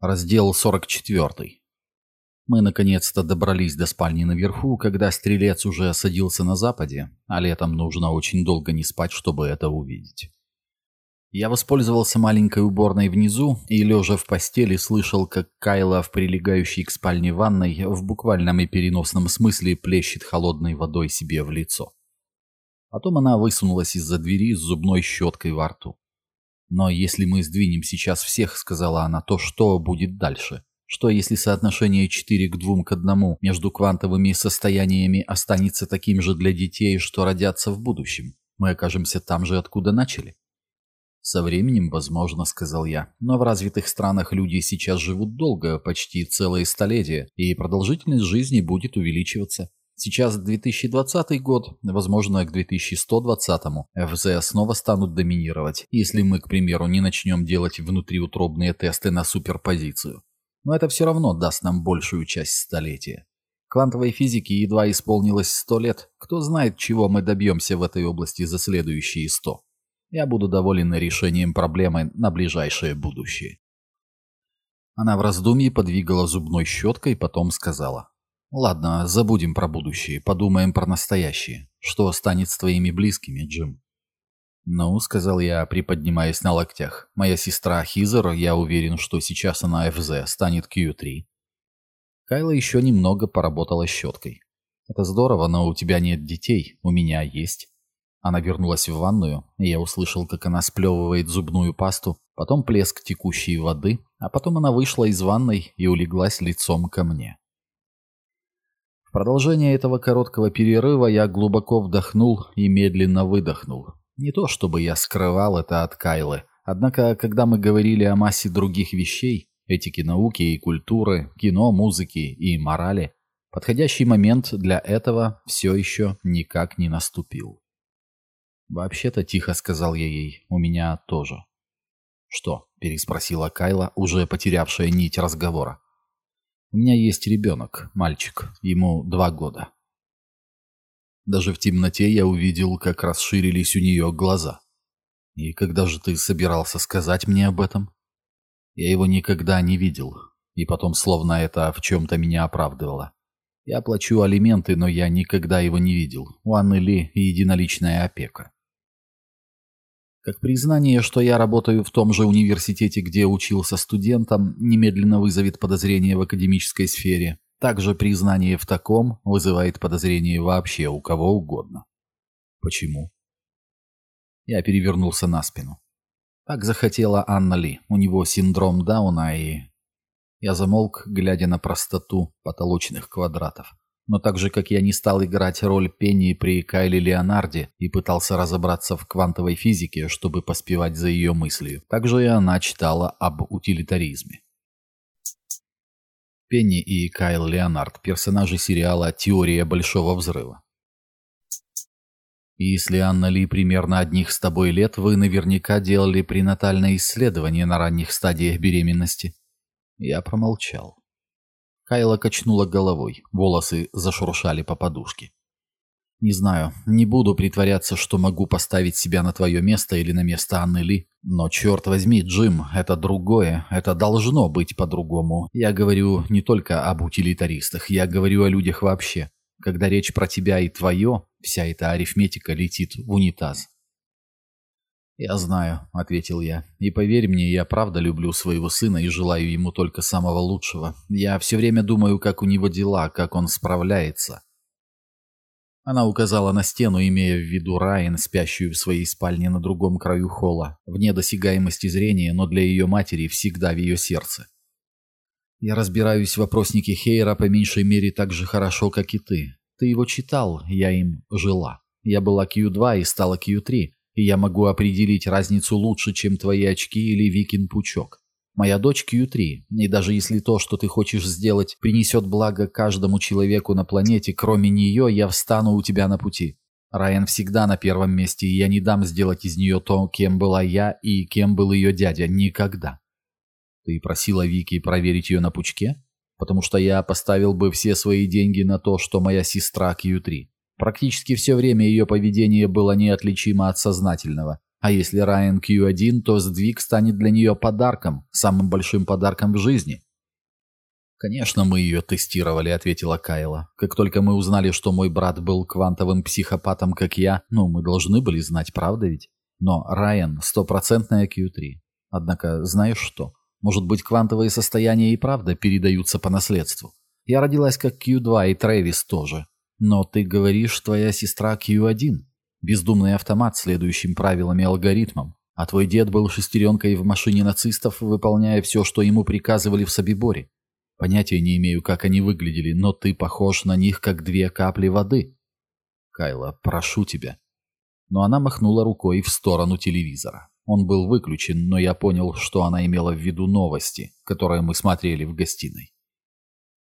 Раздел 44. Мы наконец-то добрались до спальни наверху, когда стрелец уже садился на западе, а летом нужно очень долго не спать, чтобы это увидеть. Я воспользовался маленькой уборной внизу и, лежа в постели, слышал, как Кайла в прилегающей к спальне ванной в буквальном и переносном смысле плещет холодной водой себе в лицо. Потом она высунулась из-за двери с зубной щеткой во рту. «Но если мы сдвинем сейчас всех, — сказала она, — то что будет дальше? Что если соотношение 4 к 2 к 1 между квантовыми состояниями останется таким же для детей, что родятся в будущем? Мы окажемся там же, откуда начали?» «Со временем, возможно, — сказал я, — но в развитых странах люди сейчас живут долго, почти целые столетия, и продолжительность жизни будет увеличиваться. Сейчас 2020 год, возможно, к 2120 ФЗ снова станут доминировать, если мы, к примеру, не начнем делать внутриутробные тесты на суперпозицию. Но это все равно даст нам большую часть столетия. Квантовой физике едва исполнилось 100 лет. Кто знает, чего мы добьемся в этой области за следующие 100. Я буду доволен решением проблемы на ближайшее будущее. Она в раздумье подвигала зубной щеткой, потом сказала. Ладно, забудем про будущее, подумаем про настоящее. Что станет с твоими близкими, Джим? Ну, сказал я, приподнимаясь на локтях. Моя сестра Хизер, я уверен, что сейчас она ФЗ, станет Q3. Кайла еще немного поработала щеткой. Это здорово, но у тебя нет детей, у меня есть. Она вернулась в ванную, и я услышал, как она сплевывает зубную пасту, потом плеск текущей воды, а потом она вышла из ванной и улеглась лицом ко мне продолжение этого короткого перерыва я глубоко вдохнул и медленно выдохнул. Не то чтобы я скрывал это от Кайлы, однако, когда мы говорили о массе других вещей, этики науки и культуры, кино, музыки и морали, подходящий момент для этого все еще никак не наступил. «Вообще-то тихо», — сказал я ей, — «у меня тоже». «Что?» — переспросила Кайла, уже потерявшая нить разговора. У меня есть ребенок, мальчик, ему два года. Даже в темноте я увидел, как расширились у нее глаза. И когда же ты собирался сказать мне об этом? Я его никогда не видел, и потом словно это в чем-то меня оправдывало. Я плачу алименты, но я никогда его не видел. У Анны Ли единоличная опека. Как признание, что я работаю в том же университете, где учился студентом, немедленно вызовет подозрение в академической сфере. Также признание в таком вызывает подозрение вообще у кого угодно. Почему? Я перевернулся на спину. Так захотела Анна Ли. У него синдром Дауна и... Я замолк, глядя на простоту потолочных квадратов. Но так же, как я не стал играть роль Пенни при Кайле Леонарде и пытался разобраться в квантовой физике, чтобы поспевать за ее мыслью, так же и она читала об утилитаризме. Пенни и Кайл Леонард – персонажи сериала «Теория Большого Взрыва». Если Анна Ли примерно одних с тобой лет, вы наверняка делали пренатальное исследование на ранних стадиях беременности. Я промолчал. Кайла качнула головой, волосы зашуршали по подушке. «Не знаю, не буду притворяться, что могу поставить себя на твое место или на место Анны Ли. Но черт возьми, Джим, это другое, это должно быть по-другому. Я говорю не только об утилитаристах, я говорю о людях вообще. Когда речь про тебя и твое, вся эта арифметика летит в унитаз. «Я знаю», — ответил я. «И поверь мне, я правда люблю своего сына и желаю ему только самого лучшего. Я все время думаю, как у него дела, как он справляется». Она указала на стену, имея в виду Райан, спящую в своей спальне на другом краю холла, вне досягаемости зрения, но для ее матери всегда в ее сердце. «Я разбираюсь в вопроснике Хейра по меньшей мере так же хорошо, как и ты. Ты его читал, я им жила. Я была Q2 и стала Q3, и я могу определить разницу лучше, чем твои очки или Викин пучок. Моя дочь Q3, и даже если то, что ты хочешь сделать, принесет благо каждому человеку на планете, кроме нее, я встану у тебя на пути. Райан всегда на первом месте, и я не дам сделать из нее то, кем была я и кем был ее дядя. Никогда. Ты просила Вики проверить ее на пучке? Потому что я поставил бы все свои деньги на то, что моя сестра Q3. Практически все время ее поведение было неотличимо от сознательного, А если Райан Q1, то сдвиг станет для нее подарком, самым большим подарком в жизни. «Конечно, мы ее тестировали», — ответила Кайла. «Как только мы узнали, что мой брат был квантовым психопатом, как я, ну, мы должны были знать, правда ведь? Но Райан — стопроцентная Q3. Однако, знаешь что? Может быть, квантовые состояния и правда передаются по наследству? Я родилась как Q2 и Трэвис тоже. Но ты говоришь, твоя сестра Q1. Бездумный автомат, следующим правилам и алгоритмам. А твой дед был шестеренкой в машине нацистов, выполняя все, что ему приказывали в Собиборе. Понятия не имею, как они выглядели, но ты похож на них, как две капли воды. Кайла, прошу тебя. Но она махнула рукой в сторону телевизора. Он был выключен, но я понял, что она имела в виду новости, которые мы смотрели в гостиной.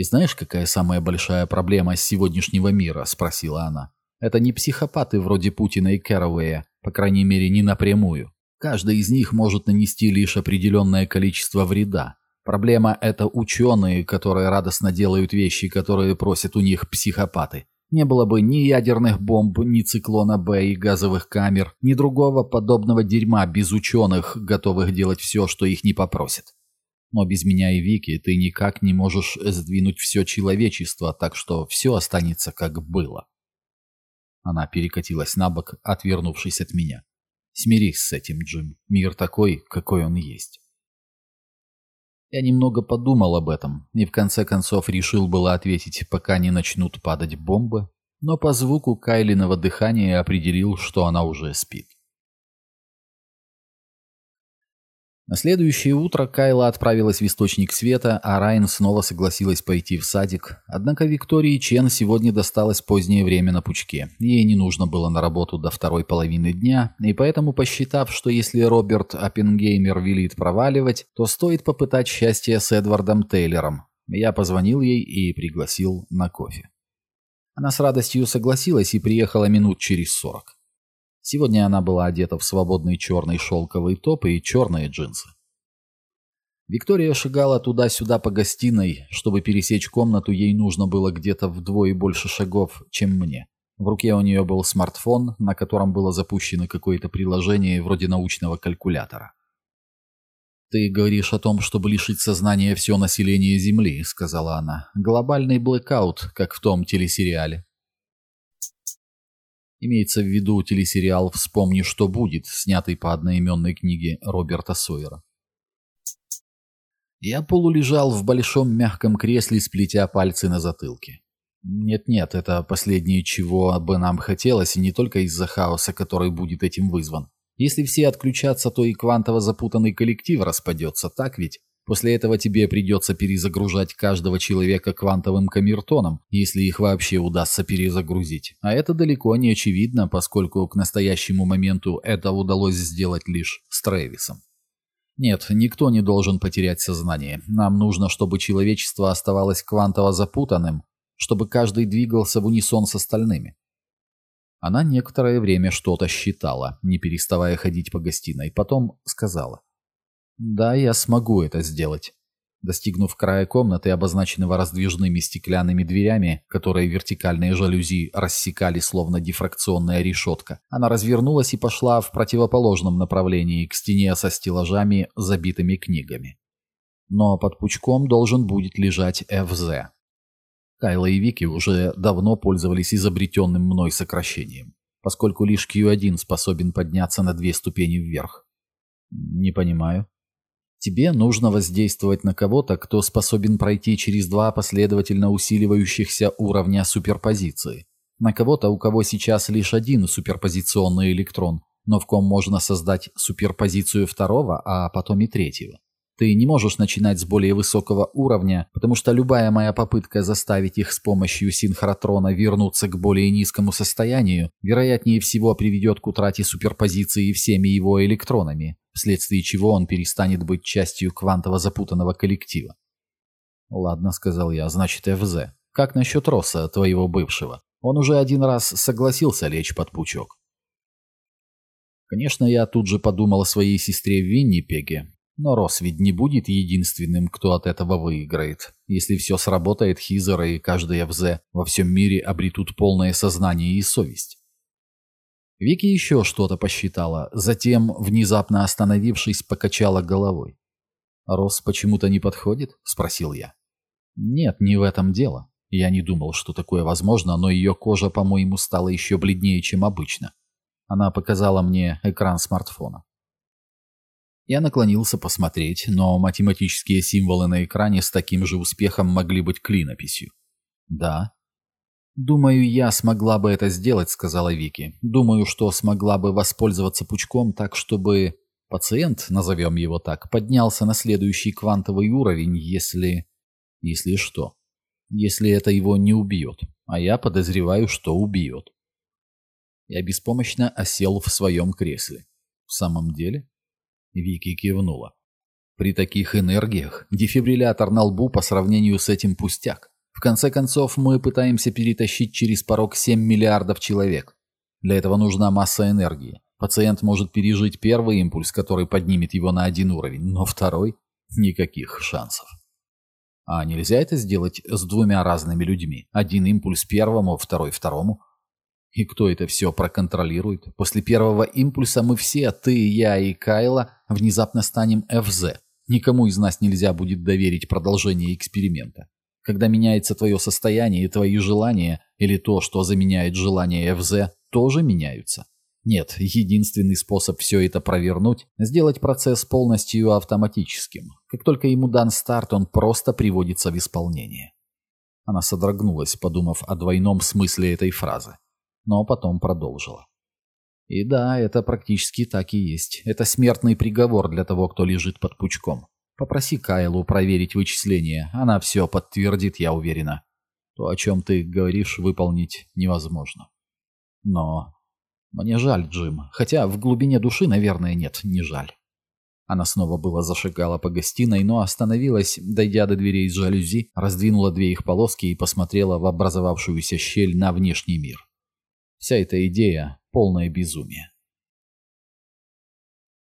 «И знаешь, какая самая большая проблема сегодняшнего мира?» – спросила она. «Это не психопаты вроде Путина и Кэрроуэя, по крайней мере, не напрямую. Каждый из них может нанести лишь определенное количество вреда, Проблема — это ученые, которые радостно делают вещи, которые просят у них психопаты. Не было бы ни ядерных бомб, ни циклона Б и газовых камер, ни другого подобного дерьма без ученых, готовых делать все, что их не попросят. Но без меня и Вики ты никак не можешь сдвинуть все человечество, так что все останется как было. Она перекатилась на бок, отвернувшись от меня. Смирись с этим, Джим. Мир такой, какой он есть. Я немного подумал об этом и в конце концов решил было ответить, пока не начнут падать бомбы, но по звуку Кайлиного дыхания определил, что она уже спит. На следующее утро Кайла отправилась в Источник Света, а Райан снова согласилась пойти в садик. Однако Виктории Чен сегодня досталось позднее время на пучке. Ей не нужно было на работу до второй половины дня, и поэтому, посчитав, что если Роберт Оппенгеймер велит проваливать, то стоит попытать счастье с Эдвардом Тейлером. Я позвонил ей и пригласил на кофе. Она с радостью согласилась и приехала минут через сорок. Сегодня она была одета в свободный черный шелковый топ и черные джинсы. Виктория шагала туда-сюда по гостиной. Чтобы пересечь комнату, ей нужно было где-то вдвое больше шагов, чем мне. В руке у нее был смартфон, на котором было запущено какое-то приложение вроде научного калькулятора. «Ты говоришь о том, чтобы лишить сознания все население Земли», — сказала она. «Глобальный блэкаут, как в том телесериале». Имеется в виду телесериал «Вспомни, что будет», снятый по одноименной книге Роберта Сойера. Я полулежал в большом мягком кресле, сплетя пальцы на затылке. Нет-нет, это последнее, чего бы нам хотелось, и не только из-за хаоса, который будет этим вызван. Если все отключатся, то и квантово запутанный коллектив распадется, так ведь? После этого тебе придется перезагружать каждого человека квантовым камертоном, если их вообще удастся перезагрузить. А это далеко не очевидно, поскольку к настоящему моменту это удалось сделать лишь с Трэвисом. Нет, никто не должен потерять сознание. Нам нужно, чтобы человечество оставалось квантово запутанным, чтобы каждый двигался в унисон с остальными. Она некоторое время что-то считала, не переставая ходить по гостиной, потом сказала. Да, я смогу это сделать. Достигнув края комнаты, обозначенного раздвижными стеклянными дверями, которые вертикальные жалюзи рассекали словно дифракционная решетка, она развернулась и пошла в противоположном направлении к стене со стеллажами, забитыми книгами. Но под пучком должен будет лежать ФЗ. Кайла и Вики уже давно пользовались изобретенным мной сокращением, поскольку лишь Q1 способен подняться на две ступени вверх. Не понимаю. Тебе нужно воздействовать на кого-то, кто способен пройти через два последовательно усиливающихся уровня суперпозиции. На кого-то, у кого сейчас лишь один суперпозиционный электрон, но в ком можно создать суперпозицию второго, а потом и третьего. Ты не можешь начинать с более высокого уровня, потому что любая моя попытка заставить их с помощью синхротрона вернуться к более низкому состоянию, вероятнее всего приведет к утрате суперпозиции всеми его электронами, вследствие чего он перестанет быть частью квантово запутанного коллектива. «Ладно», — сказал я, — «значит, ФЗ. Как насчет Росса, твоего бывшего? Он уже один раз согласился лечь под пучок». Конечно, я тут же подумал о своей сестре Виннипеге, но Росс ведь не будет единственным, кто от этого выиграет. Если все сработает, Хизера и каждый ФЗ во всем мире обретут полное сознание и совесть. Вики еще что-то посчитала, затем, внезапно остановившись, покачала головой. «Рос почему-то не подходит?» – спросил я. «Нет, не в этом дело. Я не думал, что такое возможно, но ее кожа, по-моему, стала еще бледнее, чем обычно. Она показала мне экран смартфона. Я наклонился посмотреть, но математические символы на экране с таким же успехом могли быть клинописью. «Да», «Думаю, я смогла бы это сделать», — сказала Вики. «Думаю, что смогла бы воспользоваться пучком так, чтобы пациент, назовем его так, поднялся на следующий квантовый уровень, если... Если что? Если это его не убьет. А я подозреваю, что убьет». Я беспомощно осел в своем кресле. «В самом деле?» Вики кивнула. «При таких энергиях дефибриллятор на лбу по сравнению с этим пустяк. В конце концов, мы пытаемся перетащить через порог 7 миллиардов человек. Для этого нужна масса энергии. Пациент может пережить первый импульс, который поднимет его на один уровень, но второй – никаких шансов. А нельзя это сделать с двумя разными людьми? Один импульс первому, второй второму? И кто это все проконтролирует? После первого импульса мы все, ты, я и Кайла, внезапно станем ФЗ. Никому из нас нельзя будет доверить продолжение эксперимента. Когда меняется твое состояние и твои желания, или то, что заменяет желание ФЗ, тоже меняются. Нет, единственный способ все это провернуть – сделать процесс полностью автоматическим. Как только ему дан старт, он просто приводится в исполнение. Она содрогнулась, подумав о двойном смысле этой фразы. Но потом продолжила. И да, это практически так и есть. Это смертный приговор для того, кто лежит под пучком. Попроси Кайлу проверить вычисления. Она все подтвердит, я уверена. То, о чем ты говоришь, выполнить невозможно. Но... Мне жаль, Джим. Хотя в глубине души, наверное, нет, не жаль. Она снова было зашагала по гостиной, но остановилась, дойдя до дверей из жалюзи, раздвинула две их полоски и посмотрела в образовавшуюся щель на внешний мир. Вся эта идея — полное безумие.